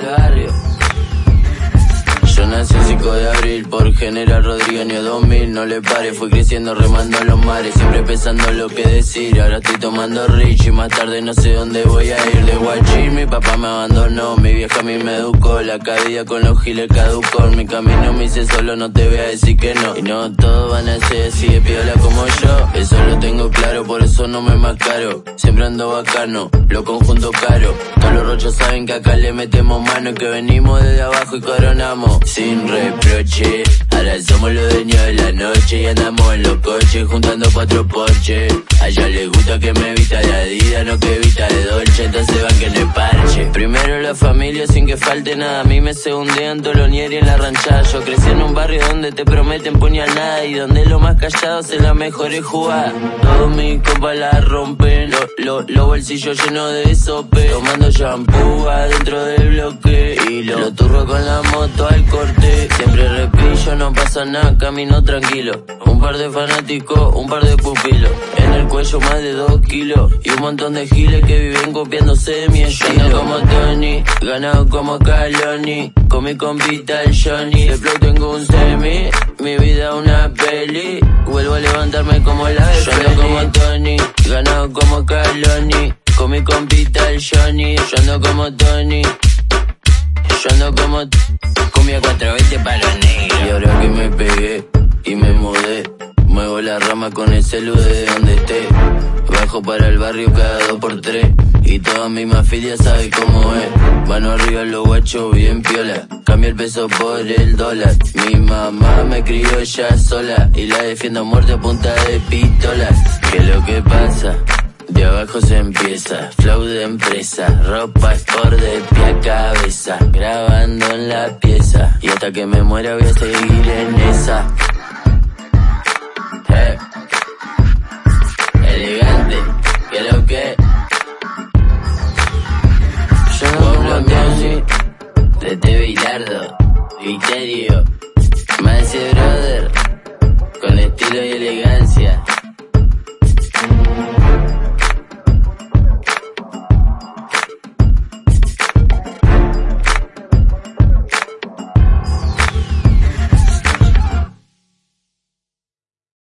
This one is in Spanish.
Del 5 de abril por General Rodríguez año 2000 No le pare, fui creciendo remando los mares Siempre pensando lo que decir Ahora estoy tomando rich y más tarde no sé dónde voy a ir De guachín mi papá me abandonó Mi vieja a mí me educó La cabida con los giles caducó Mi camino me hice solo, no te voy a decir que no Y no todos van a ser así de piola como yo Eso lo tengo claro, por eso no me más caro Siempre ando bacano, lo conjunto caro Todos los rochos saben que acá le metemos mano Que venimos desde abajo y coronamos sin Ahora somos los dueños de la noche y andamos en los coches juntando cuatro porches. A ella le gusta que me vista de Adidas, no que vista de Dolce, entonces van que le parche. Primero la familia sin que falte nada, a mí me segundean todos los en la ranchada. Yo crecí en un barrio donde te prometen puñalada y donde lo más callado es la mejor jugada. Todos mis compas la rompen, los bolsillos llenos de sope, tomando shampoo adentro del bloque y lo turro con la moto al corte. Pasa nada, camino tranquilo. Un par de fanáticos, un par de pupilos. En el cuello más de dos kilos. Y un montón de giles que viven copiándose de mi estilo. como Tony, ganado como Caloni. Con mi compita el Johnny. De flow tengo un semi, mi vida una peli. Vuelvo a levantarme como la de Yo ando como Tony, ganado como Caloni. Con mi compita el Johnny. Yo ando como Tony. Yo ando como comía 420 para los negros. Y ahora que me pegué y me mudé, muevo la rama con el celu de donde esté. Bajo para el barrio cada dos por tres. Y toda mi mafia sabe cómo es. Mano arriba los guachos bien piola. Cambio el peso por el dólar. Mi mamá me crió ya sola. Y la defiendo muerte a punta de pistola. ¿Qué es lo que pasa? trabajo se empieza, flow de empresa, ropa sport de pie a cabeza, grabando en la pieza, y hasta que me muera voy a seguir en esa. Eh. Elegante, que lo que. Yo no Pablo Music, Tete Bilardo, Viterio, Mancebro.